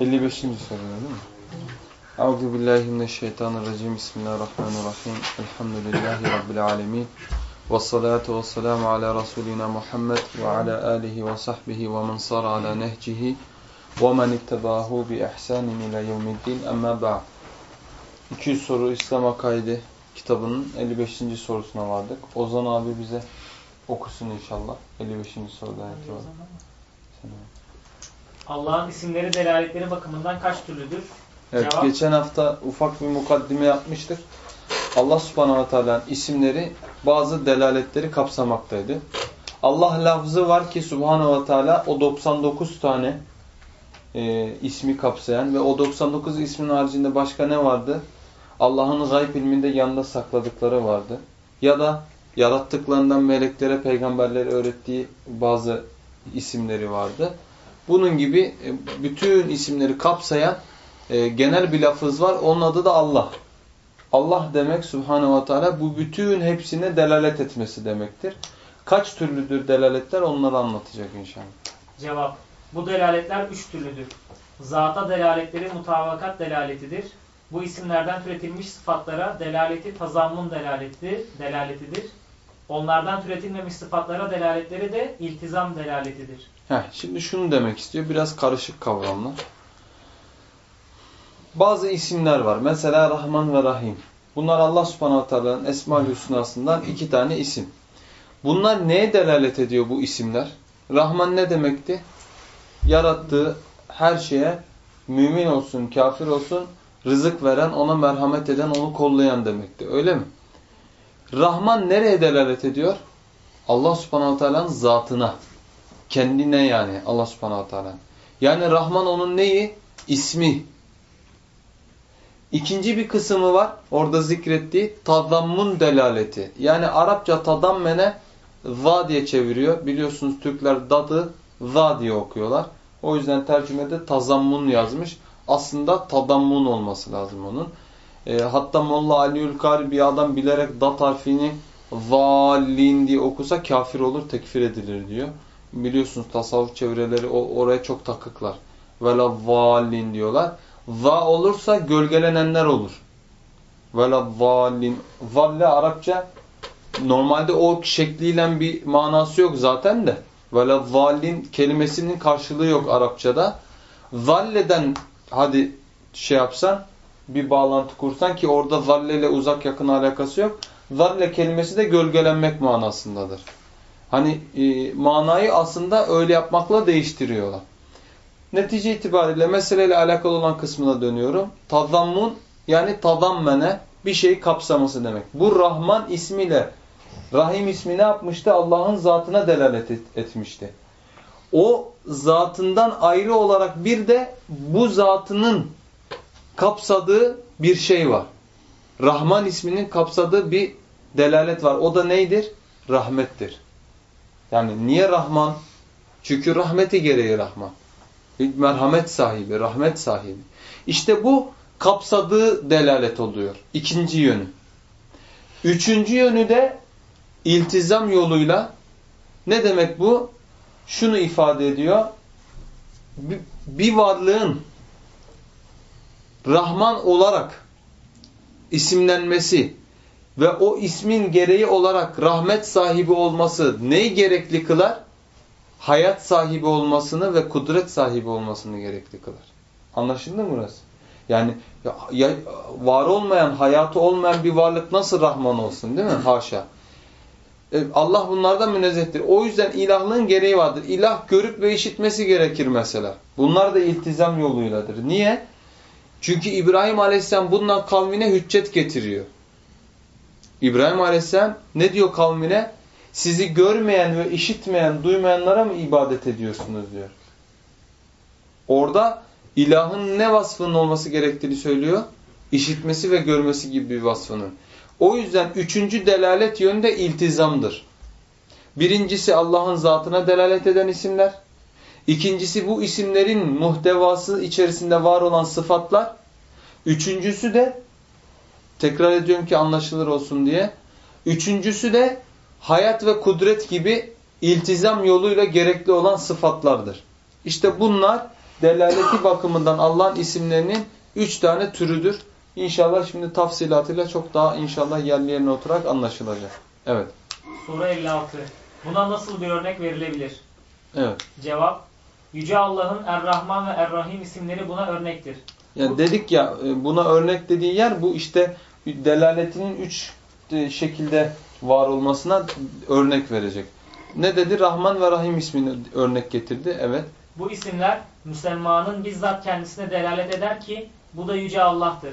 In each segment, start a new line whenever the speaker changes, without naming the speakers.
55. soru değil mi? Euzu billahi mineşşeytanirracim. Bismillahirrahmanirrahim. Elhamdülillahi rabbil alamin. Ve salatu vesselamu ala rasulina Muhammed ve ala alihi ve sahbihi ve men sara ala nehcihi ve men ittebahu bi ihsanin ila yevmiddin. Amma ba'd. 200 soru İslam Akaidi kitabının 55. sorusuna vardık. Ozan abi bize okusun inşallah. 55. sorudan itibaren.
Allah'ın isimleri delaletleri bakımından kaç türlüdür?
Evet,
Cevap.
geçen hafta ufak bir mukaddime yapmıştık. Allah subhanahu ve teala'nın isimleri bazı delaletleri kapsamaktaydı. Allah lafzı var ki subhanahu ve teala o 99 tane e, ismi kapsayan ve o 99 ismin haricinde başka ne vardı? Allah'ın gayb ilminde yanında sakladıkları vardı. Ya da yarattıklarından meleklere, peygamberlere öğrettiği bazı isimleri vardı. Bunun gibi e, bütün isimleri kapsayan e, genel bir lafız var. Onun adı da Allah. Allah demek Subhanahu ve Teala bu bütün hepsine delalet etmesi demektir. Kaç türlüdür delaletler onları anlatacak inşallah.
Cevap. Bu delaletler üç türlüdür. Zata delaletleri mutabakat delaletidir. Bu isimlerden türetilmiş sıfatlara delaleti tazammun delaleti, delaletidir. Onlardan türetilmemiş sıfatlara delaletleri de iltizam delaletidir.
Heh, şimdi şunu demek istiyor. Biraz karışık kavramlar. Bazı isimler var. Mesela Rahman ve Rahim. Bunlar Allah subhanahu teala'nın Esma-ül Hüsna'sından iki tane isim. Bunlar neye delalet ediyor bu isimler? Rahman ne demekti? Yarattığı her şeye mümin olsun, kafir olsun, rızık veren, ona merhamet eden, onu kollayan demekti. Öyle mi? Rahman nereye delalet ediyor? Allah subhanahu teala'nın zatına. Kendine yani Allah subhanahu teala. Yani Rahman onun neyi? İsmi. İkinci bir kısmı var. Orada zikrettiği tadammun delaleti. Yani Arapça tadammene za diye çeviriyor. Biliyorsunuz Türkler dadı za diye okuyorlar. O yüzden tercümede tazammun yazmış. Aslında tadammun olması lazım onun. E, hatta Molla Aliül Kari bir adam bilerek dat harfini zallin diye okusa kafir olur, tekfir edilir diyor. Biliyorsunuz tasavvuf çevreleri oraya çok takıklar. Vela zallin diyorlar. Va olursa gölgelenenler olur. Vela zallin. Zalle Arapça normalde o şekliyle bir manası yok zaten de. Vela zallin kelimesinin karşılığı yok Arapçada. Zalleden hadi şey yapsan bir bağlantı kursan ki orada zalle ile uzak yakın alakası yok. Zalle kelimesi de gölgelenmek manasındadır. Hani e, manayı aslında öyle yapmakla değiştiriyorlar. Netice itibariyle meseleyle alakalı olan kısmına dönüyorum. Tazammun yani tazammene bir şeyi kapsaması demek. Bu Rahman ismiyle Rahim ismi ne yapmıştı? Allah'ın zatına delalet et, etmişti. O zatından ayrı olarak bir de bu zatının kapsadığı bir şey var. Rahman isminin kapsadığı bir delalet var. O da neydir? Rahmettir. Yani niye Rahman? Çünkü rahmeti gereği Rahman. Merhamet sahibi, rahmet sahibi. İşte bu kapsadığı delalet oluyor. İkinci yönü. Üçüncü yönü de iltizam yoluyla ne demek bu? Şunu ifade ediyor. Bir varlığın Rahman olarak isimlenmesi ve o ismin gereği olarak rahmet sahibi olması neyi gerekli kılar? Hayat sahibi olmasını ve kudret sahibi olmasını gerekli kılar. Anlaşıldı mı burası? Yani ya, ya, var olmayan, hayatı olmayan bir varlık nasıl Rahman olsun değil mi? Haşa. E, Allah bunlardan münezzehtir. O yüzden ilahlığın gereği vardır. İlah görüp ve işitmesi gerekir mesela. Bunlar da iltizam yoluyladır. Niye? Çünkü İbrahim Aleyhisselam bundan kavmine hüccet getiriyor. İbrahim Aleyhisselam ne diyor kavmine? Sizi görmeyen ve işitmeyen, duymayanlara mı ibadet ediyorsunuz diyor. Orada ilahın ne vasfının olması gerektiğini söylüyor? İşitmesi ve görmesi gibi bir vasfının. O yüzden üçüncü delalet yönde iltizamdır. Birincisi Allah'ın zatına delalet eden isimler. İkincisi bu isimlerin muhtevası içerisinde var olan sıfatlar. Üçüncüsü de tekrar ediyorum ki anlaşılır olsun diye. Üçüncüsü de hayat ve kudret gibi iltizam yoluyla gerekli olan sıfatlardır. İşte bunlar delaleti bakımından Allah'ın isimlerinin üç tane türüdür. İnşallah şimdi tafsilatıyla çok daha inşallah yerli yerine oturarak anlaşılacak. Evet.
Soru 56. Buna nasıl bir örnek verilebilir?
Evet.
Cevap. Yüce Allah'ın Er-Rahman ve Er-Rahim isimleri buna örnektir.
Yani dedik ya e, buna örnek dediği yer bu işte delaletinin üç e, şekilde var olmasına örnek verecek. Ne dedi? Rahman ve Rahim ismini örnek getirdi. Evet.
Bu isimler Müslümanın bizzat kendisine delalet eder ki bu da Yüce Allah'tır.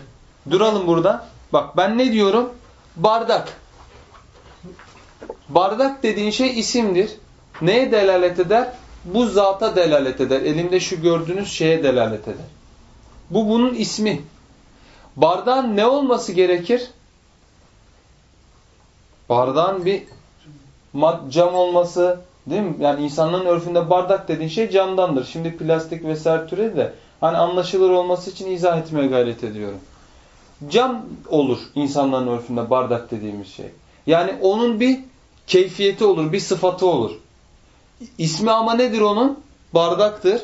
Duralım burada. Bak ben ne diyorum? Bardak. Bardak dediğin şey isimdir. Neye delalet eder? Bu zata delalet eder. Elimde şu gördüğünüz şeye delalet eder. Bu bunun ismi. Bardağın ne olması gerekir? Bardağın bir cam olması, değil mi? Yani insanların örfünde bardak dediğin şey camdandır. Şimdi plastik vesaire türedi de hani anlaşılır olması için izah etmeye gayret ediyorum. Cam olur insanların örfünde bardak dediğimiz şey. Yani onun bir keyfiyeti olur, bir sıfatı olur. İsmi ama nedir onun? Bardaktır.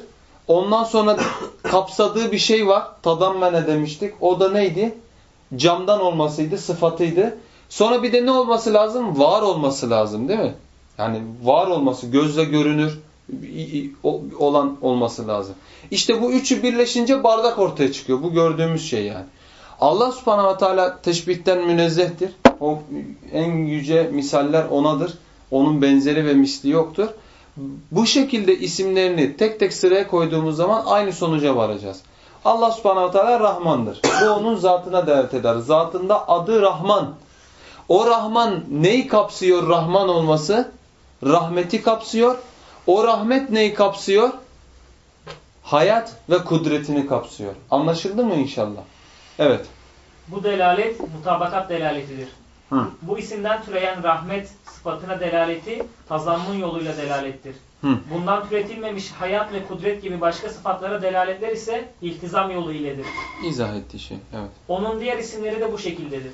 Ondan sonra kapsadığı bir şey var. Tadammene demiştik. O da neydi? Camdan olmasıydı, sıfatıydı. Sonra bir de ne olması lazım? Var olması lazım değil mi? Yani var olması, gözle görünür olan olması lazım. İşte bu üçü birleşince bardak ortaya çıkıyor. Bu gördüğümüz şey yani. Allah subhanahu ve teala teşbihten münezzehtir. O en yüce misaller onadır. Onun benzeri ve misli yoktur. Bu şekilde isimlerini tek tek sıraya koyduğumuz zaman aynı sonuca varacağız. Allah subhanahu teala Rahmandır. Bu onun zatına dert eder. Zatında adı Rahman. O Rahman neyi kapsıyor Rahman olması? Rahmeti kapsıyor. O rahmet neyi kapsıyor? Hayat ve kudretini kapsıyor. Anlaşıldı mı inşallah? Evet.
Bu delalet mutabakat delaletidir. Hı. Bu isimden türeyen rahmet sıfatına delaleti tazammun yoluyla delalettir. Hı. Bundan türetilmemiş hayat ve kudret gibi başka sıfatlara delaletler ise iltizam yolu iledir.
İzah ettiği şey, evet.
Onun diğer isimleri de bu şekildedir.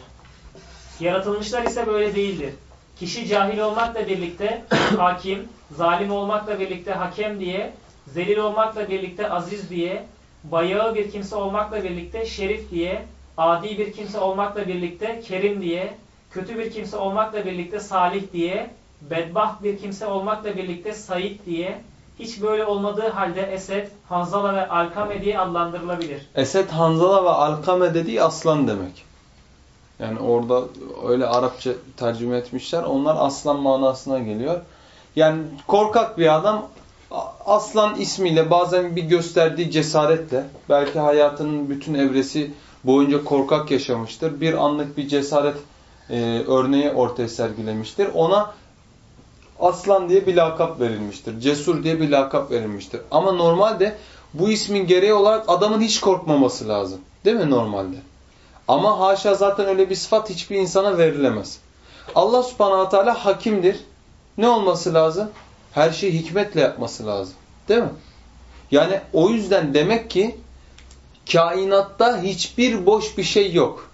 Yaratılmışlar ise böyle değildir. Kişi cahil olmakla birlikte hakim, zalim olmakla birlikte hakem diye, zelil olmakla birlikte aziz diye, bayağı bir kimse olmakla birlikte şerif diye, adi bir kimse olmakla birlikte kerim diye, kötü bir kimse olmakla birlikte salih diye, bedbaht bir kimse olmakla birlikte Said diye, hiç böyle olmadığı halde Esed, Hanzala ve Alkame diye adlandırılabilir.
Esed, Hanzala ve Alkame dediği aslan demek. Yani orada öyle Arapça tercüme etmişler. Onlar aslan manasına geliyor. Yani korkak bir adam aslan ismiyle bazen bir gösterdiği cesaretle belki hayatının bütün evresi boyunca korkak yaşamıştır. Bir anlık bir cesaret e, örneği ortaya sergilemiştir. Ona aslan diye bir lakap verilmiştir. Cesur diye bir lakap verilmiştir. Ama normalde bu ismin gereği olarak adamın hiç korkmaması lazım. Değil mi normalde? Ama haşa zaten öyle bir sıfat hiçbir insana verilemez. Allah subhanahu teala hakimdir. Ne olması lazım? Her şeyi hikmetle yapması lazım. Değil mi? Yani o yüzden demek ki kainatta hiçbir boş bir şey yok.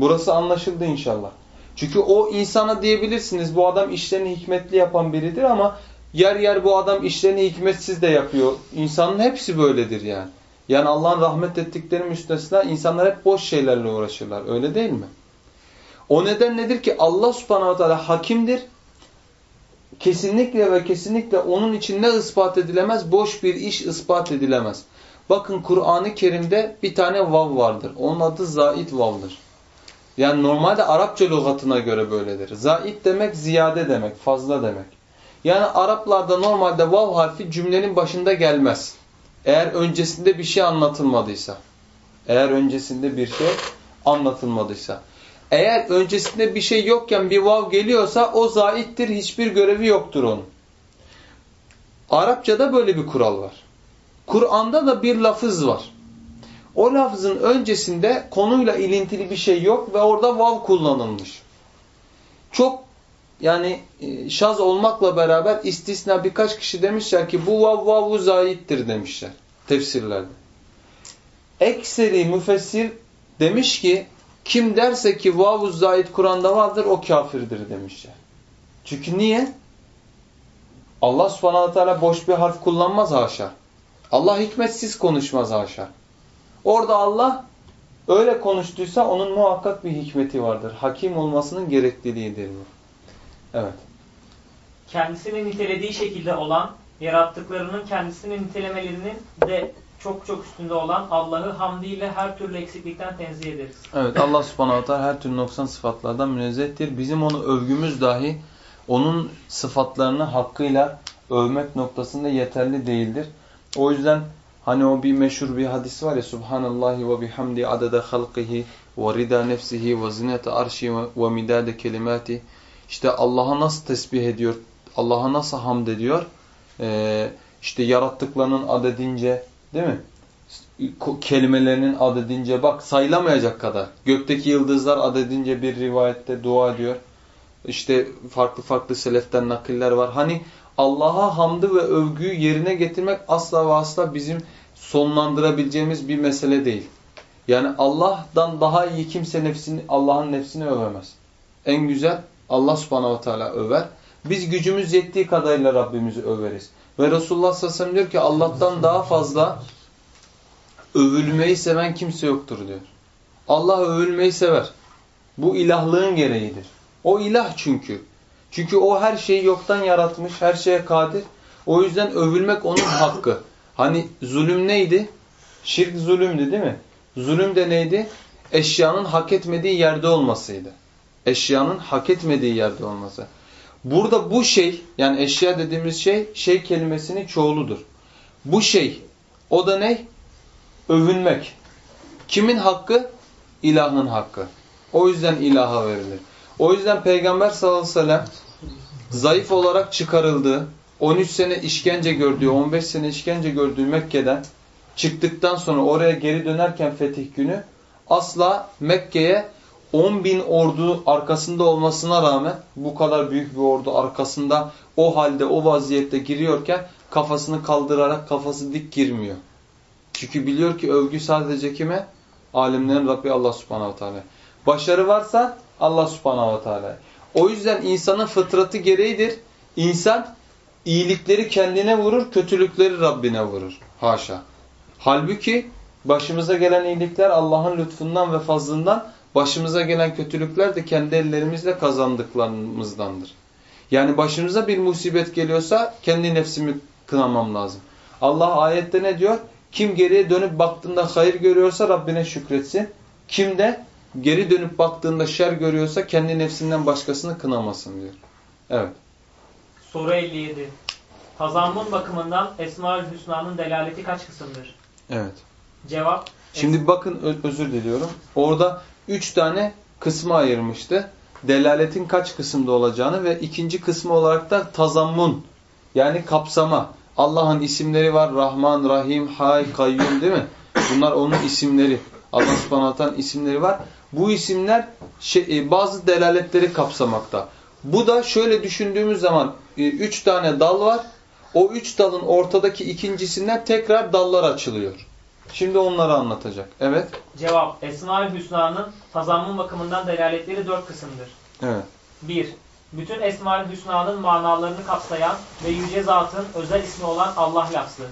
Burası anlaşıldı inşallah. Çünkü o insana diyebilirsiniz bu adam işlerini hikmetli yapan biridir ama yer yer bu adam işlerini hikmetsiz de yapıyor. İnsanın hepsi böyledir yani. Yani Allah'ın rahmet ettikleri müstesna insanlar hep boş şeylerle uğraşırlar. Öyle değil mi? O neden nedir ki Allah subhanahu teala hakimdir. Kesinlikle ve kesinlikle onun için ne ispat edilemez? Boş bir iş ispat edilemez. Bakın Kur'an-ı Kerim'de bir tane vav vardır. Onun adı zait vav'dır. Yani normalde Arapça lügatına göre böyledir. Zait demek ziyade demek, fazla demek. Yani Araplarda normalde vav harfi cümlenin başında gelmez. Eğer öncesinde bir şey anlatılmadıysa. Eğer öncesinde bir şey anlatılmadıysa. Eğer öncesinde bir şey yokken bir vav geliyorsa o zaittir. Hiçbir görevi yoktur onun. Arapçada böyle bir kural var. Kur'an'da da bir lafız var. O lafızın öncesinde konuyla ilintili bir şey yok ve orada vav kullanılmış. Çok yani e, şaz olmakla beraber istisna birkaç kişi demişler ki bu vav vavu zayittir demişler tefsirlerde. Ekseri müfessir demiş ki kim derse ki vavu zayit Kur'an'da vardır o kafirdir demişler. Çünkü niye? Allah subhanahu teala boş bir harf kullanmaz haşa. Allah hikmetsiz konuşmaz haşa. Orada Allah öyle konuştuysa onun muhakkak bir hikmeti vardır. Hakim olmasının gerekliliğidir bu. Evet.
Kendisini nitelediği şekilde olan, yarattıklarının kendisini nitelemelerinin de çok çok üstünde olan Allah'ı hamdiyle her türlü eksiklikten tenzih ederiz.
Evet Allah subhanahu teala her türlü noksan sıfatlardan münezzehtir. Bizim onu övgümüz dahi onun sıfatlarını hakkıyla övmek noktasında yeterli değildir. O yüzden hani o bir meşhur bir hadis var ya Subhanallahi ve bihamdi adede halqihi ve rida nefsihi ve zinete arşi ve midade kelimati İşte Allah'a nasıl tesbih ediyor, Allah'a nasıl hamd ediyor? Ee, işte yarattıklarının adedince değil mi? Kelimelerinin adedince bak sayılamayacak kadar. Gökteki yıldızlar adedince bir rivayette dua ediyor. İşte farklı farklı seleften nakiller var. Hani Allah'a hamdı ve övgüyü yerine getirmek asla ve asla bizim sonlandırabileceğimiz bir mesele değil. Yani Allah'tan daha iyi kimse nefsini, Allah'ın nefsini övemez. En güzel Allah subhanahu teala över. Biz gücümüz yettiği kadarıyla Rabbimizi överiz. Ve Resulullah sallallahu aleyhi ve diyor ki Allah'tan daha fazla övülmeyi seven kimse yoktur diyor. Allah övülmeyi sever. Bu ilahlığın gereğidir. O ilah çünkü. Çünkü o her şeyi yoktan yaratmış, her şeye kadir. O yüzden övülmek onun hakkı. Hani zulüm neydi? Şirk zulümdü değil mi? Zulüm de neydi? Eşyanın hak etmediği yerde olmasıydı. Eşyanın hak etmediği yerde olması. Burada bu şey, yani eşya dediğimiz şey, şey kelimesinin çoğuludur. Bu şey, o da ne? Övünmek. Kimin hakkı? İlahın hakkı. O yüzden ilaha verilir. O yüzden Peygamber sallallahu aleyhi ve sellem zayıf olarak çıkarıldığı, 13 sene işkence gördüğü, 15 sene işkence gördüğü Mekke'den çıktıktan sonra oraya geri dönerken fetih günü asla Mekke'ye 10 bin ordu arkasında olmasına rağmen bu kadar büyük bir ordu arkasında o halde o vaziyette giriyorken kafasını kaldırarak kafası dik girmiyor. Çünkü biliyor ki övgü sadece kime? Alemlerin Rabbi Allah subhanahu teala. Başarı varsa Allah subhanahu teala. O yüzden insanın fıtratı gereğidir. İnsan iyilikleri kendine vurur, kötülükleri Rabbine vurur. Haşa. Halbuki başımıza gelen iyilikler Allah'ın lütfundan ve fazlından, başımıza gelen kötülükler de kendi ellerimizle kazandıklarımızdandır. Yani başımıza bir musibet geliyorsa kendi nefsimi kınamam lazım. Allah ayette ne diyor? Kim geriye dönüp baktığında hayır görüyorsa Rabbine şükretsin. Kim de geri dönüp baktığında şer görüyorsa kendi nefsinden başkasını kınamasın diyor. Evet.
Soru 57. Tazammun bakımından Esma-ül Hüsna'nın delaleti kaç kısımdır?
Evet.
Cevap.
Şimdi bakın özür diliyorum. Orada üç tane kısmı ayırmıştı. Delaletin kaç kısımda olacağını ve ikinci kısmı olarak da tazammun yani kapsama. Allah'ın isimleri var. Rahman, Rahim, Hay, Kayyum değil mi? Bunlar onun isimleri. Allah subhanahu isimleri var. Bu isimler şey, e, bazı delaletleri kapsamakta. Bu da şöyle düşündüğümüz zaman e, üç tane dal var. O üç dalın ortadaki ikincisinden tekrar dallar açılıyor. Şimdi onları anlatacak. Evet.
Cevap. Esma-ül Hüsna'nın tazammun bakımından delaletleri dört kısımdır.
Evet.
1. Bütün Esma-ül Hüsna'nın manalarını kapsayan ve Yüce Zat'ın özel ismi olan Allah lafzı.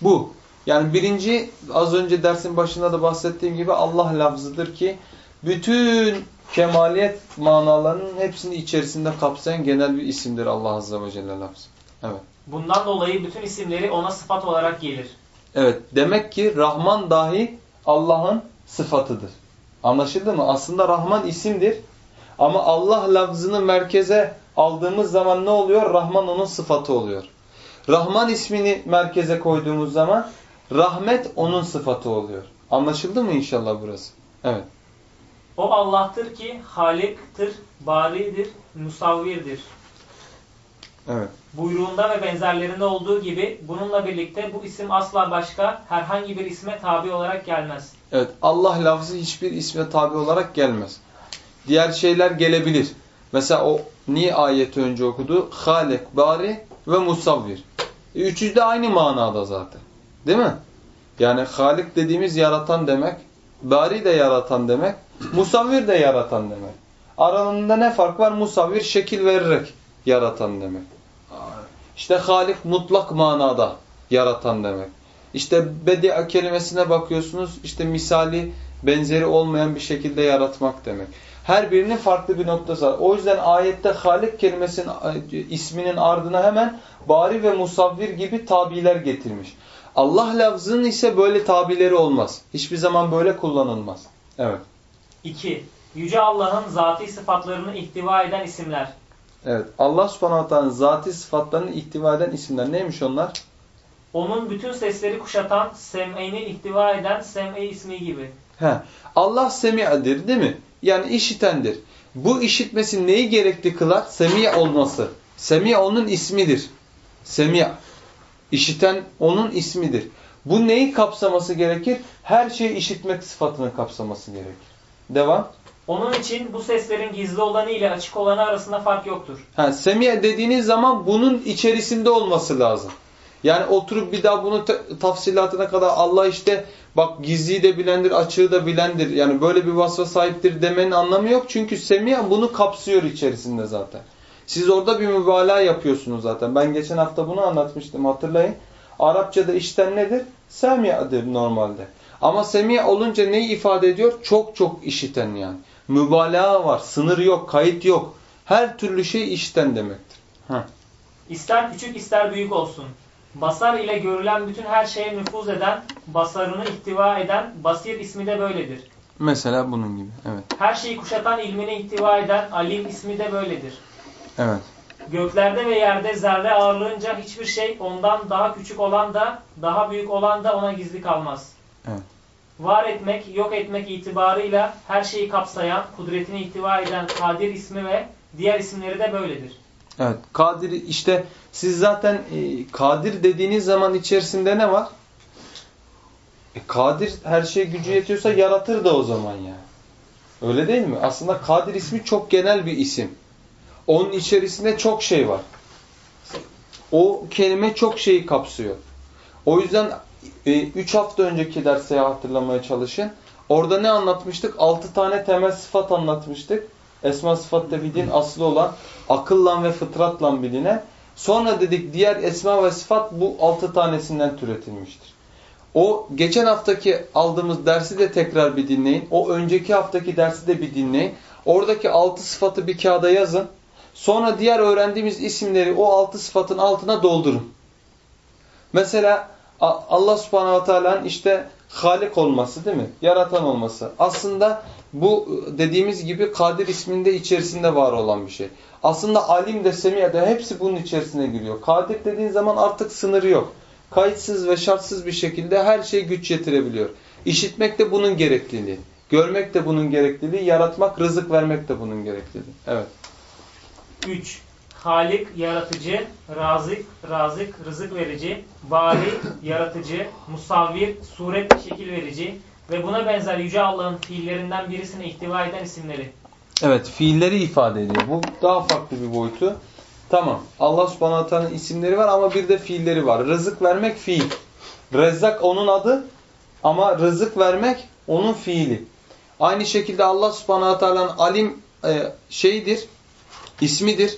Bu. Yani birinci az önce dersin başında da bahsettiğim gibi Allah lafzıdır ki bütün kemaliyet manalarının hepsini içerisinde kapsayan genel bir isimdir Allah Azze ve Celle lafzı. Evet.
Bundan dolayı bütün isimleri ona sıfat olarak gelir.
Evet. Demek ki Rahman dahi Allah'ın sıfatıdır. Anlaşıldı mı? Aslında Rahman isimdir. Ama Allah lafzını merkeze aldığımız zaman ne oluyor? Rahman onun sıfatı oluyor. Rahman ismini merkeze koyduğumuz zaman rahmet onun sıfatı oluyor. Anlaşıldı mı inşallah burası? Evet.
O Allah'tır ki Halik'tir, Bari'dir, Musavvir'dir.
Evet.
Buyruğunda ve benzerlerinde olduğu gibi bununla birlikte bu isim asla başka herhangi bir isme tabi olarak gelmez.
Evet. Allah lafzı hiçbir isme tabi olarak gelmez. Diğer şeyler gelebilir. Mesela o niye ayeti önce okudu? Halek, Bari ve Musavvir. E, üçü de aynı manada zaten. Değil mi? Yani Halik dediğimiz yaratan demek. Bari de yaratan demek. Musavvir de yaratan demek. Aralarında ne fark var? Musavvir şekil vererek yaratan demek. İşte Halik mutlak manada yaratan demek. İşte bedia kelimesine bakıyorsunuz. işte misali benzeri olmayan bir şekilde yaratmak demek. Her birinin farklı bir noktası var. O yüzden ayette Halik kelimesinin isminin ardına hemen bari ve musavvir gibi tabiler getirmiş. Allah lafzının ise böyle tabileri olmaz. Hiçbir zaman böyle kullanılmaz. Evet.
2. Yüce Allah'ın zati sıfatlarını ihtiva eden isimler.
Evet. Allah subhanahu teala'nın zati sıfatlarını ihtiva eden isimler. Neymiş onlar?
Onun bütün sesleri kuşatan, sem'ini ihtiva eden sem'i ismi gibi.
He. Allah semi'dir değil mi? Yani işitendir. Bu işitmesi neyi gerekli kılar? Semi olması. Semi onun ismidir. Semi. İşiten onun ismidir. Bu neyi kapsaması gerekir? Her şeyi işitmek sıfatını kapsaması gerekir. Devam.
Onun için bu seslerin gizli olanı ile açık olanı arasında fark yoktur.
Ha, semiye dediğiniz zaman bunun içerisinde olması lazım. Yani oturup bir daha bunun tafsilatına kadar Allah işte bak gizliyi de bilendir, açığı da bilendir. Yani böyle bir vasfa sahiptir demenin anlamı yok. Çünkü semiye bunu kapsıyor içerisinde zaten. Siz orada bir mübalağa yapıyorsunuz zaten. Ben geçen hafta bunu anlatmıştım hatırlayın. Arapçada işten nedir? Semiye'dir normalde. Ama semiye olunca neyi ifade ediyor? Çok çok işiten yani. Mübalağa var, sınır yok, kayıt yok. Her türlü şey işten demektir. Heh.
İster küçük ister büyük olsun. Basar ile görülen bütün her şeye nüfuz eden, basarını ihtiva eden basir ismi de böyledir.
Mesela bunun gibi. Evet.
Her şeyi kuşatan ilmini ihtiva eden alim ismi de böyledir.
Evet.
Göklerde ve yerde zerre ağırlığınca hiçbir şey ondan daha küçük olan da daha büyük olan da ona gizli kalmaz.
Evet.
Var etmek, yok etmek itibarıyla her şeyi kapsayan, kudretini ihtiva eden Kadir ismi ve diğer isimleri de böyledir.
Evet. Kadir işte siz zaten e, Kadir dediğiniz zaman içerisinde ne var? E, kadir her şeye gücü yetiyorsa yaratır da o zaman yani. Öyle değil mi? Aslında Kadir ismi çok genel bir isim. Onun içerisinde çok şey var. O kelime çok şeyi kapsıyor. O yüzden 3 e, hafta önceki derse hatırlamaya çalışın. Orada ne anlatmıştık? 6 tane temel sıfat anlatmıştık. Esma sıfat tevhidin aslı olan akılla ve fıtratla biline. Sonra dedik diğer esma ve sıfat bu 6 tanesinden türetilmiştir. O geçen haftaki aldığımız dersi de tekrar bir dinleyin. O önceki haftaki dersi de bir dinleyin. Oradaki 6 sıfatı bir kağıda yazın. Sonra diğer öğrendiğimiz isimleri o 6 sıfatın altına doldurun. Mesela Allah subhanahu teala'nın işte Halik olması değil mi? Yaratan olması. Aslında bu dediğimiz gibi Kadir isminde içerisinde var olan bir şey. Aslında alim de semiye de hepsi bunun içerisine giriyor. Kadir dediğin zaman artık sınırı yok. Kayıtsız ve şartsız bir şekilde her şey güç yetirebiliyor. İşitmek de bunun gerekliliği. Görmek de bunun gerekliliği. Yaratmak, rızık vermek de bunun gerekliliği. Evet.
3. Halik, yaratıcı, razık, razık, rızık verici, bari, yaratıcı, musavvir, suret, şekil verici ve buna benzer Yüce Allah'ın fiillerinden birisini ihtiva eden isimleri.
Evet, fiilleri ifade ediyor. Bu daha farklı bir boyutu. Tamam, Allah subhanahu teala'nın isimleri var ama bir de fiilleri var. Rızık vermek fiil. Rezzak onun adı ama rızık vermek onun fiili. Aynı şekilde Allah subhanahu teala'nın alim e, şeyidir, ismidir.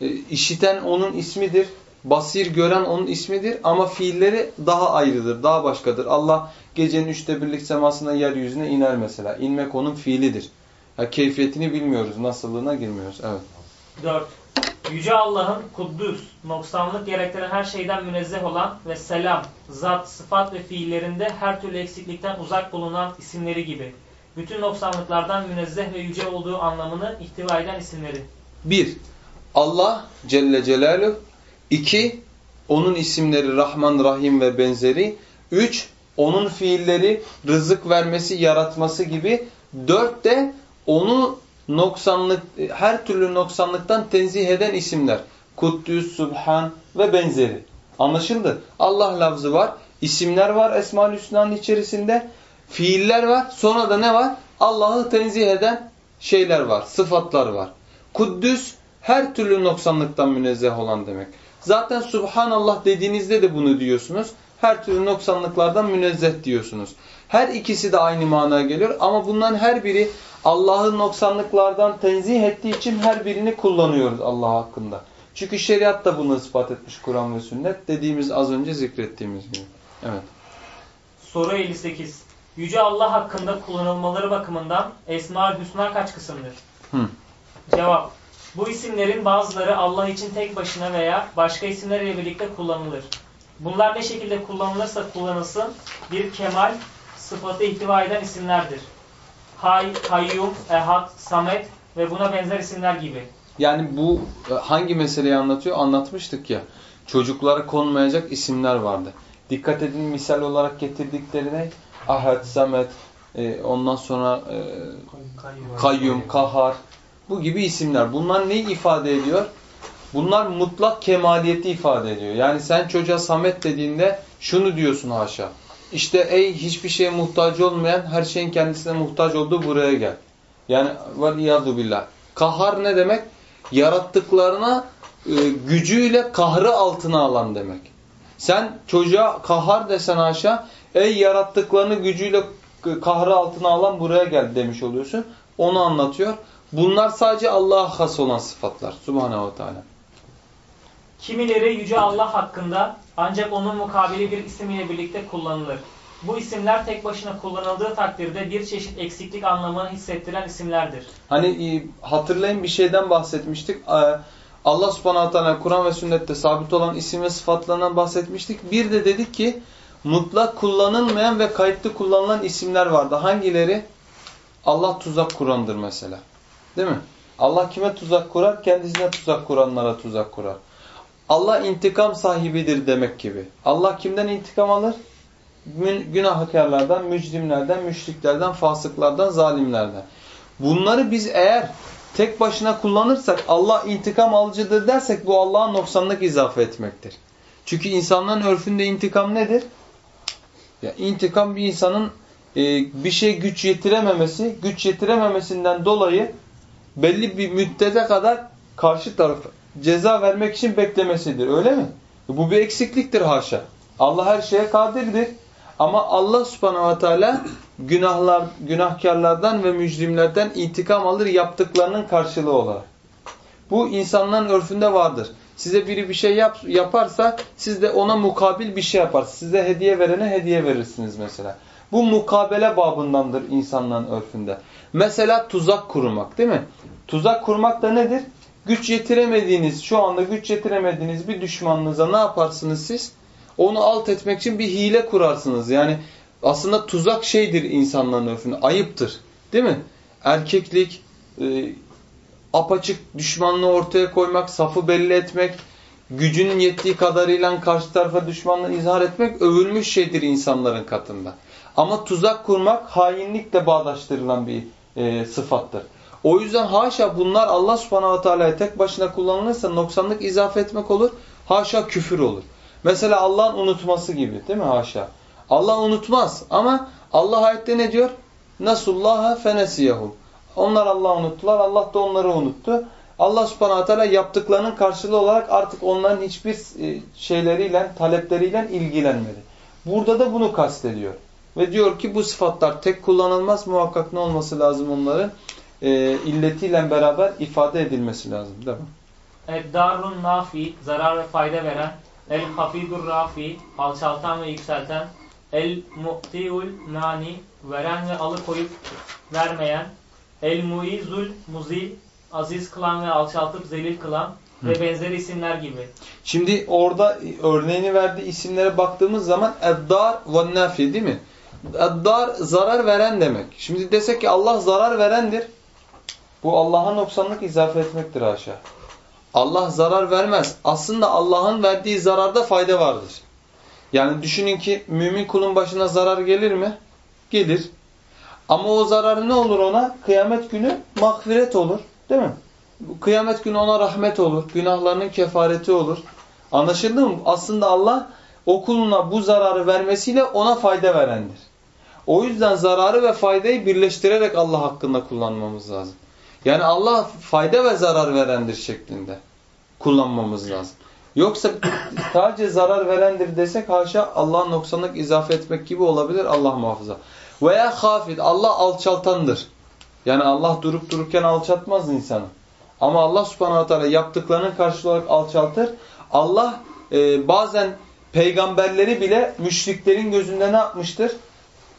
E, işiten onun ismidir. Basir gören onun ismidir ama fiilleri daha ayrıdır, daha başkadır. Allah gecenin üçte birlik semasına yeryüzüne iner mesela. İnmek onun fiilidir. Ya, keyfiyetini bilmiyoruz, nasıllığına girmiyoruz. Evet.
4. Yüce Allah'ın kuddüs, noksanlık gerektiren her şeyden münezzeh olan ve selam, zat, sıfat ve fiillerinde her türlü eksiklikten uzak bulunan isimleri gibi. Bütün noksanlıklardan münezzeh ve yüce olduğu anlamını ihtiva eden isimleri.
1. Allah Celle Celaluhu. 2. Onun isimleri Rahman, Rahim ve benzeri. 3. Onun fiilleri rızık vermesi, yaratması gibi. 4 de onu noksanlık, her türlü noksanlıktan tenzih eden isimler. Kuddüs, Subhan ve benzeri. Anlaşıldı. Allah lafzı var. isimler var Esma-ül Hüsna'nın içerisinde. Fiiller var. Sonra da ne var? Allah'ı tenzih eden şeyler var. Sıfatlar var. Kuddüs her türlü noksanlıktan münezzeh olan demek. Zaten Subhanallah dediğinizde de bunu diyorsunuz. Her türlü noksanlıklardan münezzeh diyorsunuz. Her ikisi de aynı manaya geliyor ama bunların her biri Allah'ın noksanlıklardan tenzih ettiği için her birini kullanıyoruz Allah hakkında. Çünkü şeriat da bunu ispat etmiş Kur'an ve sünnet. Dediğimiz az önce zikrettiğimiz gibi. Evet.
Soru 58. Yüce Allah hakkında kullanılmaları bakımından Esma-ül Hüsna kaç kısımdır?
Hı.
Cevap. Bu isimlerin bazıları Allah için tek başına veya başka isimlerle birlikte kullanılır. Bunlar ne şekilde kullanılırsa kullanılsın bir kemal sıfatı ihtiva eden isimlerdir. Hay, Kayyum, Ehad, Samet ve buna benzer isimler gibi.
Yani bu e, hangi meseleyi anlatıyor? Anlatmıştık ya. Çocuklara konmayacak isimler vardı. Dikkat edin misal olarak getirdiklerine Ahad, Samet, e, ondan sonra e, Kayyum, Kahar bu gibi isimler. Bunlar neyi ifade ediyor? Bunlar mutlak kemaliyeti ifade ediyor. Yani sen çocuğa Samet dediğinde şunu diyorsun haşa. İşte ey hiçbir şeye muhtaç olmayan, her şeyin kendisine muhtaç olduğu buraya gel. Yani veliyadu billah. Kahar ne demek? Yarattıklarına e, gücüyle kahrı altına alan demek. Sen çocuğa kahar desen haşa, ey yarattıklarını gücüyle kahrı altına alan buraya gel demiş oluyorsun. Onu anlatıyor. Bunlar sadece Allah'a has olan sıfatlar. Subhanehu ve Teala.
Kimileri Yüce Allah hakkında ancak onun mukabili bir isim ile birlikte kullanılır. Bu isimler tek başına kullanıldığı takdirde bir çeşit eksiklik anlamını hissettiren isimlerdir.
Hani e, hatırlayın bir şeyden bahsetmiştik. E, Allah subhanahu teala Kur'an ve sünnette sabit olan isim ve sıfatlarından bahsetmiştik. Bir de dedik ki mutlak kullanılmayan ve kayıtlı kullanılan isimler vardı. Hangileri? Allah tuzak kurandır mesela. Değil mi? Allah kime tuzak kurar? Kendisine tuzak kuranlara tuzak kurar. Allah intikam sahibidir demek gibi. Allah kimden intikam alır? Günahkarlardan, mücrimlerden, müşriklerden, fasıklardan, zalimlerden. Bunları biz eğer tek başına kullanırsak Allah intikam alıcıdır dersek bu Allah'a noksanlık izafe etmektir. Çünkü insanların örfünde intikam nedir? Ya intikam bir insanın e, bir şey güç yetirememesi, güç yetirememesinden dolayı belli bir müddete kadar karşı tarafa ceza vermek için beklemesidir. Öyle mi? Bu bir eksikliktir haşa. Allah her şeye kadirdir. Ama Allah subhanahu ve teala günahlar, günahkarlardan ve mücrimlerden intikam alır yaptıklarının karşılığı olarak. Bu insanların örfünde vardır. Size biri bir şey yap, yaparsa siz de ona mukabil bir şey yaparsınız. Size hediye verene hediye verirsiniz mesela. Bu mukabele babındandır insanların örfünde. Mesela tuzak kurmak değil mi? Tuzak kurmak da nedir? Güç yetiremediğiniz, şu anda güç yetiremediğiniz bir düşmanınıza ne yaparsınız siz? Onu alt etmek için bir hile kurarsınız. Yani aslında tuzak şeydir insanların örfünde. Ayıptır. Değil mi? Erkeklik, e, apaçık düşmanlığı ortaya koymak, safı belli etmek, gücünün yettiği kadarıyla karşı tarafa düşmanlığı izhar etmek övülmüş şeydir insanların katında. Ama tuzak kurmak hainlikle bağdaştırılan bir e, sıfattır. O yüzden haşa bunlar Allah subhanahu teala'ya tek başına kullanılırsa noksanlık izafe etmek olur. Haşa küfür olur. Mesela Allah'ın unutması gibi değil mi haşa? Allah unutmaz ama Allah ayette ne diyor? Nasullaha fenesiyahum. Onlar Allah'ı unuttular. Allah da onları unuttu. Allah subhanahu teala yaptıklarının karşılığı olarak artık onların hiçbir e, şeyleriyle, talepleriyle ilgilenmedi. Burada da bunu kastediyor. Ve diyor ki bu sıfatlar tek kullanılmaz. Muhakkak ne olması lazım onların? E, illetiyle beraber ifade edilmesi lazım. Değil mi?
Darun nafi, zarar ve fayda veren. El hafidur rafi, alçaltan ve yükselten. El mu'tiul mani, veren ve alıkoyup vermeyen. El muizul muzil, aziz kılan ve alçaltıp zelil kılan ve benzeri isimler gibi.
Şimdi orada örneğini verdiği isimlere baktığımız zaman eddar ve nafi değil mi? Eddar zarar veren demek. Şimdi desek ki Allah zarar verendir. Bu Allah'a noksanlık izafe etmektir aşağı. Allah zarar vermez. Aslında Allah'ın verdiği zararda fayda vardır. Yani düşünün ki mümin kulun başına zarar gelir mi? Gelir. Ama o zararı ne olur ona? Kıyamet günü mağfiret olur. Değil mi? Kıyamet günü ona rahmet olur. Günahlarının kefareti olur. Anlaşıldı mı? Aslında Allah o kuluna bu zararı vermesiyle ona fayda verendir. O yüzden zararı ve faydayı birleştirerek Allah hakkında kullanmamız lazım. Yani Allah fayda ve zarar verendir şeklinde kullanmamız lazım. Yoksa sadece zarar verendir desek haşa Allah'ın noksanlık izafe etmek gibi olabilir Allah muhafaza. Veya hafid Allah alçaltandır. Yani Allah durup dururken alçaltmaz insanı. Ama Allah subhanahu teala yaptıklarının karşılığı alçaltır. Allah e, bazen peygamberleri bile müşriklerin gözünde ne yapmıştır?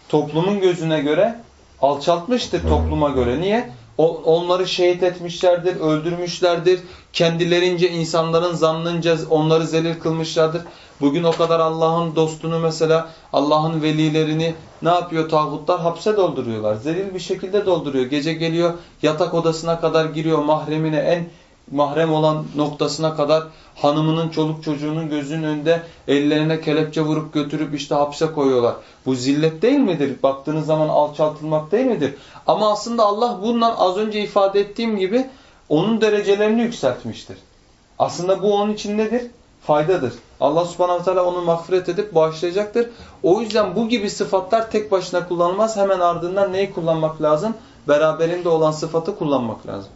Toplumun gözüne göre alçaltmıştır topluma göre. Niye? Onları şehit etmişlerdir, öldürmüşlerdir. Kendilerince insanların zannınca onları zelil kılmışlardır. Bugün o kadar Allah'ın dostunu mesela Allah'ın velilerini ne yapıyor tağutlar? Hapse dolduruyorlar. Zelil bir şekilde dolduruyor. Gece geliyor yatak odasına kadar giriyor mahremine en mahrem olan noktasına kadar hanımının çoluk çocuğunun gözünün önünde ellerine kelepçe vurup götürüp işte hapse koyuyorlar. Bu zillet değil midir? Baktığınız zaman alçaltılmak değil midir? Ama aslında Allah bundan az önce ifade ettiğim gibi onun derecelerini yükseltmiştir. Aslında bu onun için nedir? Faydadır. Allah subhanahu teala onu mağfiret edip bağışlayacaktır. O yüzden bu gibi sıfatlar tek başına kullanılmaz. Hemen ardından neyi kullanmak lazım? Beraberinde olan sıfatı kullanmak lazım.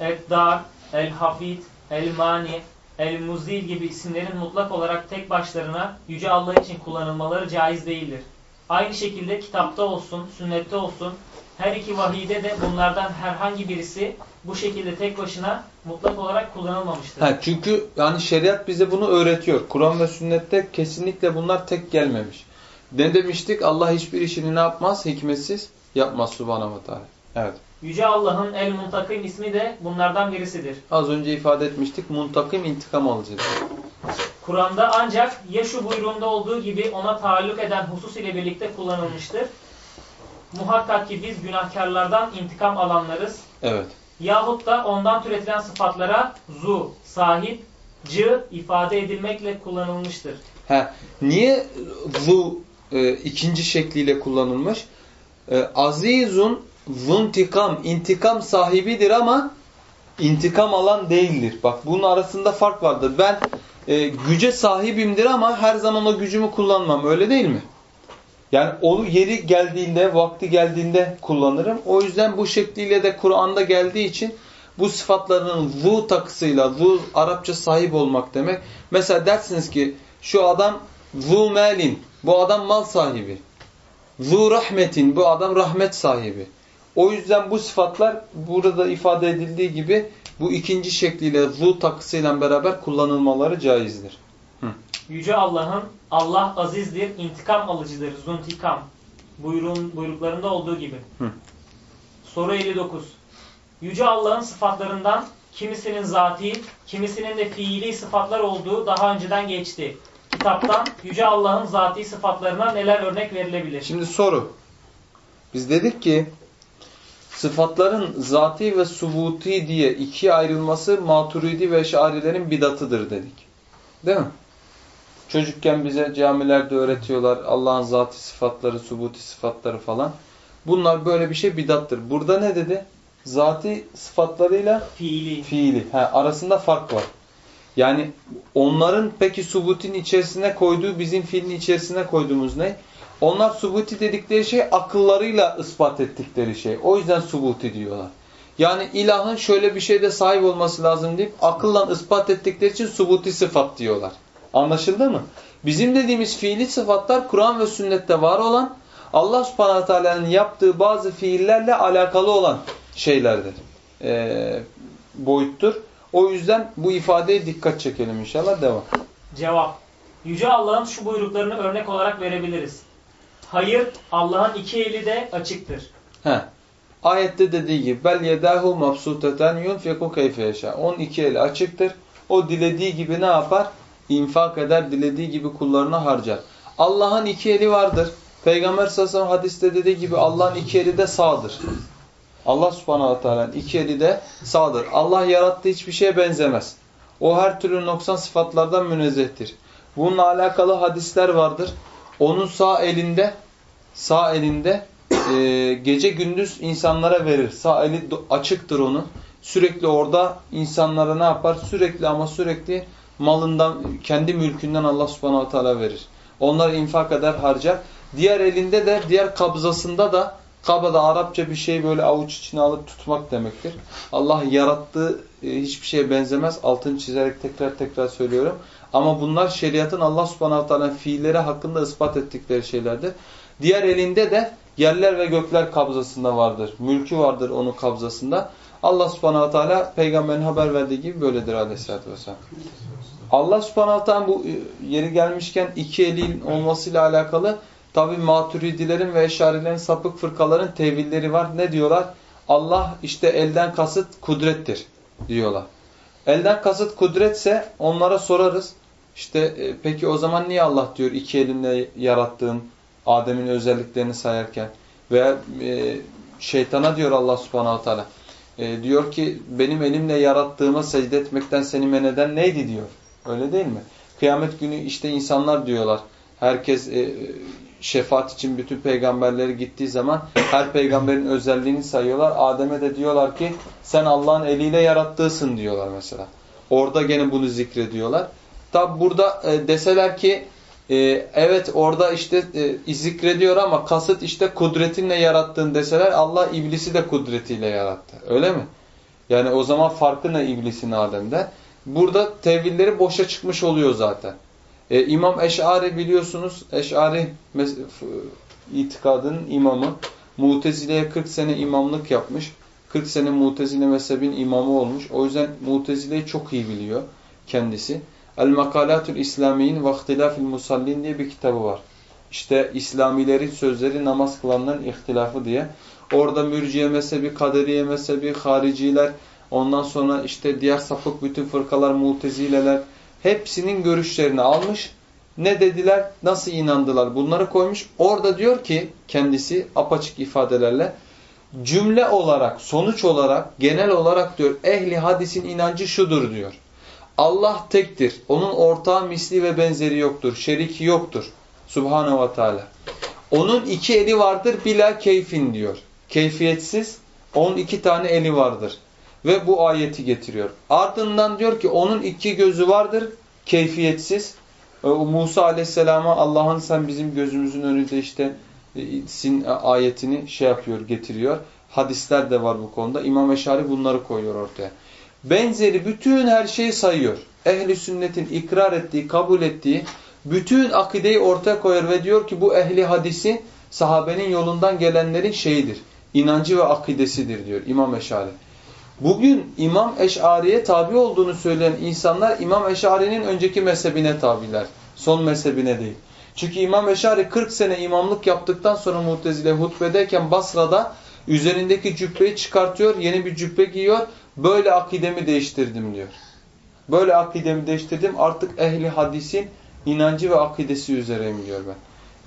Eddar, El-Hafid, El-Mani, El-Muzil gibi isimlerin mutlak olarak tek başlarına Yüce Allah için kullanılmaları caiz değildir. Aynı şekilde kitapta olsun, sünnette olsun, her iki vahide de bunlardan herhangi birisi bu şekilde tek başına mutlak olarak kullanılmamıştır.
Ha, çünkü yani şeriat bize bunu öğretiyor. Kur'an ve sünnette kesinlikle bunlar tek gelmemiş. Ne demiştik? Allah hiçbir işini ne yapmaz? Hikmetsiz yapmaz subhanahu wa ta'ala. Evet.
Yüce Allah'ın El Muntakim ismi de bunlardan birisidir.
Az önce ifade etmiştik. Muntakim intikam alıcıdır.
Kur'an'da ancak ya şu buyruğunda olduğu gibi ona taalluk eden husus ile birlikte kullanılmıştır. Muhakkak ki biz günahkarlardan intikam alanlarız.
Evet.
Yahut da ondan türetilen sıfatlara zu, sahip, cı ifade edilmekle kullanılmıştır.
Ha, niye zu e, ikinci şekliyle kullanılmış? E, azizun zuntikam, intikam sahibidir ama intikam alan değildir. Bak bunun arasında fark vardır. Ben e, güce sahibimdir ama her zaman o gücümü kullanmam. Öyle değil mi? Yani onu yeri geldiğinde, vakti geldiğinde kullanırım. O yüzden bu şekliyle de Kur'an'da geldiği için bu sıfatların zu takısıyla, zu Arapça sahip olmak demek. Mesela dersiniz ki şu adam zu melin, bu adam mal sahibi. Zu rahmetin, bu adam rahmet sahibi. O yüzden bu sıfatlar burada ifade edildiği gibi bu ikinci şekliyle zu takısıyla beraber kullanılmaları caizdir.
Yüce Allah'ın Allah azizdir, intikam alıcıdır, zuntikam buyruğun, buyruklarında olduğu gibi.
Hı.
Soru 59. Yüce Allah'ın sıfatlarından kimisinin zati, kimisinin de fiili sıfatlar olduğu daha önceden geçti. Kitaptan Yüce Allah'ın zati sıfatlarına neler örnek verilebilir?
Şimdi soru. Biz dedik ki sıfatların zati ve subuti diye ikiye ayrılması maturidi ve şarilerin bidatıdır dedik. Değil mi? Çocukken bize camilerde öğretiyorlar Allah'ın zati sıfatları, subuti sıfatları falan. Bunlar böyle bir şey bidattır. Burada ne dedi? Zati sıfatlarıyla
Fiili.
fiili. Ha, arasında fark var. Yani onların peki subutin içerisine koyduğu bizim fiilin içerisine koyduğumuz ne? Onlar subuti dedikleri şey akıllarıyla ispat ettikleri şey. O yüzden subuti diyorlar. Yani ilahın şöyle bir şeyde sahip olması lazım deyip akılla ispat ettikleri için subuti sıfat diyorlar. Anlaşıldı mı? Bizim dediğimiz fiili sıfatlar Kur'an ve sünnette var olan Allah subhanahu teala'nın yaptığı bazı fiillerle alakalı olan şeylerdir. Ee, boyuttur. O yüzden bu ifadeye dikkat çekelim inşallah. Devam.
Cevap. Yüce Allah'ın şu buyruklarını örnek olarak verebiliriz. Hayır, Allah'ın iki eli de açıktır.
He. Ayette dediği gibi bel yedahu mabsuteten yunfiku keyfe yaşa. Onun iki eli açıktır. O dilediği gibi ne yapar? İnfak eder, dilediği gibi kullarına harcar. Allah'ın iki eli vardır. Peygamber sallallahu aleyhi ve sellem hadiste dediği gibi Allah'ın iki eli de sağdır. Allah subhanahu teala'nın iki eli de sağdır. Allah yarattığı hiçbir şeye benzemez. O her türlü noksan sıfatlardan münezzehtir. Bununla alakalı hadisler vardır. Onun sağ elinde sağ elinde e, gece gündüz insanlara verir. Sağ eli açıktır onun. Sürekli orada insanlara ne yapar? Sürekli ama sürekli malından, kendi mülkünden Allah subhanahu teala verir. Onlar infak eder, harcar. Diğer elinde de, diğer kabzasında da Kabada Arapça bir şey böyle avuç içine alıp tutmak demektir. Allah yarattığı e, hiçbir şeye benzemez. Altını çizerek tekrar tekrar söylüyorum. Ama bunlar şeriatın Allah subhanahu teala fiilleri hakkında ispat ettikleri şeylerdir. Diğer elinde de yerler ve gökler kabzasında vardır. Mülkü vardır onun kabzasında. Allah subhanahu teala peygamberin haber verdiği gibi böyledir aleyhissalatü vesselam. Allah subhanahu teala bu e, yeri gelmişken iki elin olmasıyla alakalı tabi maturidilerin ve eşarilerin sapık fırkaların tevilleri var. Ne diyorlar? Allah işte elden kasıt kudrettir diyorlar. Elden kasıt kudretse onlara sorarız. İşte e, peki o zaman niye Allah diyor iki elinle yarattığın Adem'in özelliklerini sayarken veya e, şeytana diyor Allah subhanahu teala e, diyor ki benim elimle yarattığıma secde etmekten seni men neydi diyor. Öyle değil mi? Kıyamet günü işte insanlar diyorlar. Herkes e, şefaat için bütün peygamberleri gittiği zaman her peygamberin özelliğini sayıyorlar. Adem'e de diyorlar ki sen Allah'ın eliyle yarattığısın diyorlar mesela. Orada gene bunu zikrediyorlar. Tabi burada e, deseler ki e, evet orada işte e, zikrediyor ama kasıt işte kudretinle yarattığın deseler Allah iblisi de kudretiyle yarattı. Öyle mi? Yani o zaman farkı ne iblisin Adem'de? Burada tevilleri boşa çıkmış oluyor zaten. E, İmam Eş'ari biliyorsunuz Eş'ari itikadının imamı. Mutezile'ye 40 sene imamlık yapmış. 40 sene Mutezile mezhebin imamı olmuş. O yüzden Mutezile'yi çok iyi biliyor kendisi. El Makalatül İslamiyin ve İhtilafil Musallin diye bir kitabı var. İşte İslamilerin sözleri namaz kılanların ihtilafı diye. Orada mürciye mezhebi, kaderiye mezhebi, hariciler, ondan sonra işte diğer sapık bütün fırkalar, mutezileler hepsinin görüşlerini almış. Ne dediler, nasıl inandılar bunları koymuş. Orada diyor ki kendisi apaçık ifadelerle cümle olarak, sonuç olarak, genel olarak diyor ehli hadisin inancı şudur diyor. Allah tektir. Onun ortağı, misli ve benzeri yoktur. Şeriki yoktur. Subhanahu ve Teala. Onun iki eli vardır bila keyfin diyor. Keyfiyetsiz. Onun iki tane eli vardır. Ve bu ayeti getiriyor. Ardından diyor ki onun iki gözü vardır. Keyfiyetsiz. E, Musa aleyhisselama Allah'ın sen bizim gözümüzün önünde işte e, sin ayetini şey yapıyor, getiriyor. Hadisler de var bu konuda. İmam Eşari bunları koyuyor ortaya. Benzeri bütün her şeyi sayıyor. Ehli sünnetin ikrar ettiği, kabul ettiği bütün akideyi ortaya koyar ve diyor ki bu ehli hadisi sahabenin yolundan gelenlerin şeyidir. İnancı ve akidesidir diyor İmam Eşari. Bugün İmam Eş'ari'ye tabi olduğunu söyleyen insanlar İmam Eş'ari'nin önceki mezhebine tabiler. Son mezhebine değil. Çünkü İmam Eş'ari 40 sene imamlık yaptıktan sonra Mu'tezile hutbedeyken Basra'da üzerindeki cübbeyi çıkartıyor, yeni bir cübbe giyiyor. Böyle akidemi değiştirdim diyor. Böyle akidemi değiştirdim artık ehli hadisin inancı ve akidesi üzereyim diyor ben.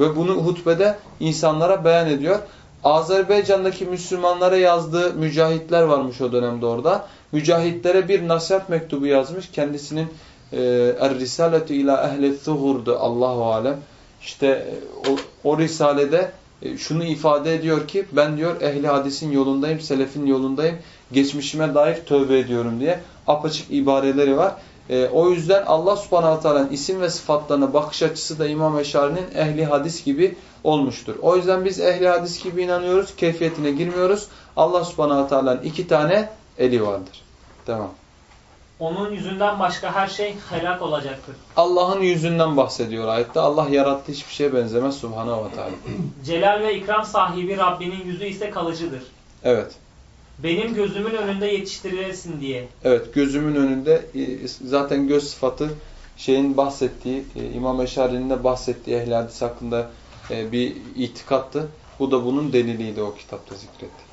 Ve bunu hutbede insanlara beyan ediyor. Azerbaycan'daki Müslümanlara yazdığı mücahitler varmış o dönemde orada. Mücahitlere bir nasihat mektubu yazmış. Kendisinin e, Er-Risaletu ila ehli thuhurdu Allahu alem. İşte e, o, o risalede e, şunu ifade ediyor ki ben diyor ehli hadisin yolundayım, selefin yolundayım. Geçmişime dair tövbe ediyorum diye apaçık ibareleri var. E, o yüzden Allah subhanahu teala'nın isim ve sıfatlarına bakış açısı da İmam Eşari'nin ehli hadis gibi olmuştur. O yüzden biz ehli hadis gibi inanıyoruz. Keyfiyetine girmiyoruz. Allah subhanahu teala'nın iki tane eli vardır. Devam.
Onun yüzünden başka her şey helak olacaktır.
Allah'ın yüzünden bahsediyor ayette. Allah yarattığı hiçbir şeye benzemez subhanahu ve teala.
Celal ve ikram sahibi Rabbinin yüzü ise kalıcıdır.
Evet.
Benim gözümün önünde yetiştirilsin diye.
Evet gözümün önünde e, zaten göz sıfatı şeyin bahsettiği e, İmam Eşari'nin de bahsettiği hadis hakkında e, bir itikattı. Bu da bunun deliliydi o kitapta zikretti.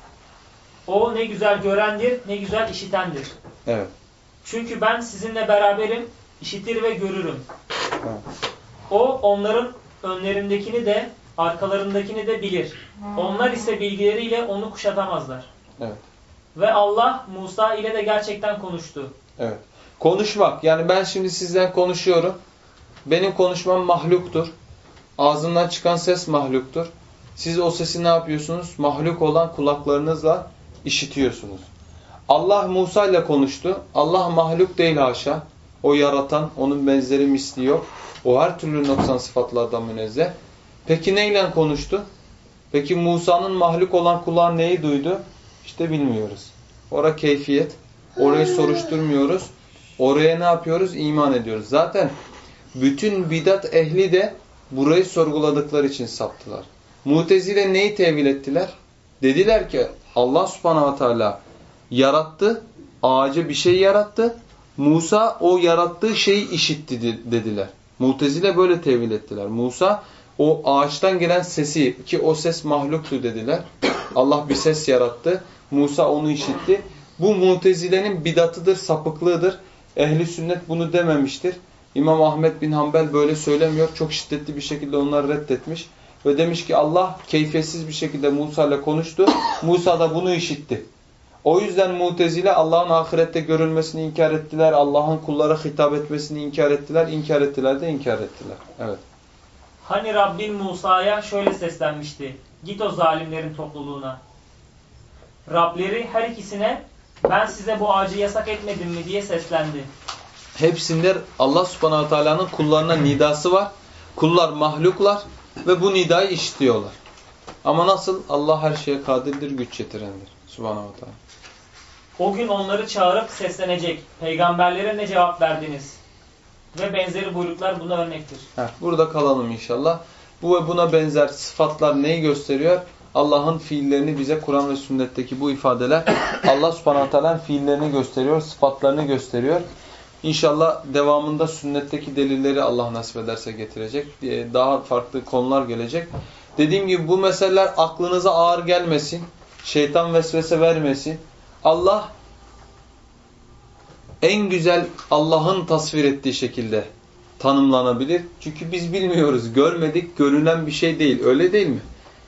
O ne güzel görendir, ne güzel işitendir.
Evet.
Çünkü ben sizinle beraberim, işitir ve görürüm.
evet.
O onların önlerindekini de arkalarındakini de bilir. Onlar ise bilgileriyle onu kuşatamazlar.
Evet.
Ve Allah Musa ile de gerçekten konuştu.
Evet. Konuşmak. Yani ben şimdi sizden konuşuyorum. Benim konuşmam mahluktur. Ağzımdan çıkan ses mahluktur. Siz o sesi ne yapıyorsunuz? Mahluk olan kulaklarınızla işitiyorsunuz. Allah Musa ile konuştu. Allah mahluk değil haşa. O yaratan, onun benzeri misli yok. O her türlü noksan sıfatlardan münezzeh. Peki neyle konuştu? Peki Musa'nın mahluk olan kulağı neyi duydu? İşte bilmiyoruz. Ora keyfiyet. Orayı soruşturmuyoruz. Oraya ne yapıyoruz? İman ediyoruz. Zaten bütün bidat ehli de burayı sorguladıkları için saptılar. Mutezile neyi tevil ettiler? Dediler ki Allah subhanahu teala yarattı, ağaca bir şey yarattı. Musa o yarattığı şeyi işitti dediler. Mutezile böyle tevil ettiler. Musa o ağaçtan gelen sesi ki o ses mahluktu dediler. Allah bir ses yarattı. Musa onu işitti. Bu mutezilenin bidatıdır, sapıklığıdır. Ehli sünnet bunu dememiştir. İmam Ahmet bin Hanbel böyle söylemiyor. Çok şiddetli bir şekilde onları reddetmiş. Ve demiş ki Allah keyfiyetsiz bir şekilde Musa ile konuştu. Musa da bunu işitti. O yüzden mutezile Allah'ın ahirette görülmesini inkar ettiler. Allah'ın kullara hitap etmesini inkar ettiler. İnkar ettiler de inkar ettiler. Evet.
Hani Rabbin Musa'ya şöyle seslenmişti. Git o zalimlerin topluluğuna. Rableri her ikisine ben size bu ağacı yasak etmedim mi diye seslendi.
Hepsinde Allah subhanahu teala'nın kullarına nidası var. Kullar mahluklar ve bu nidayı işitiyorlar. Ama nasıl? Allah her şeye kadirdir, güç yetirendir. Subhanahu teala.
O gün onları çağırıp seslenecek. Peygamberlere ne cevap verdiniz? Ve benzeri buyruklar buna örnektir.
Heh, burada kalalım inşallah. Bu ve buna benzer sıfatlar neyi gösteriyor? Allah'ın fiillerini bize Kur'an ve sünnetteki bu ifadeler Allah subhanahu teala'nın fiillerini gösteriyor, sıfatlarını gösteriyor. İnşallah devamında sünnetteki delilleri Allah nasip ederse getirecek. Daha farklı konular gelecek. Dediğim gibi bu meseleler aklınıza ağır gelmesin. Şeytan vesvese vermesin. Allah en güzel Allah'ın tasvir ettiği şekilde tanımlanabilir. Çünkü biz bilmiyoruz, görmedik, görünen bir şey değil. Öyle değil mi?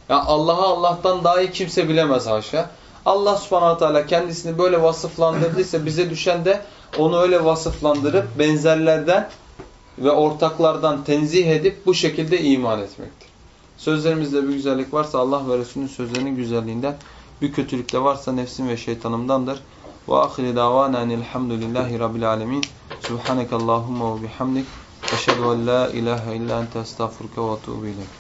Ya Allah'ı Allah'tan daha iyi kimse bilemez haşa. Allah subhanahu teala kendisini böyle vasıflandırdıysa bize düşen de onu öyle vasıflandırıp benzerlerden ve ortaklardan tenzih edip bu şekilde iman etmektir. Sözlerimizde bir güzellik varsa Allah ve Resulünün sözlerinin güzelliğinden, bir kötülük de varsa nefsim ve şeytanımdandır. Ve ahire davana enilhamdülillahi rabbil alemin. Subhanekallahumma ve bihamdik. Eşhedü en la ilahe illa ente estağfurke ve etûbü ileyk.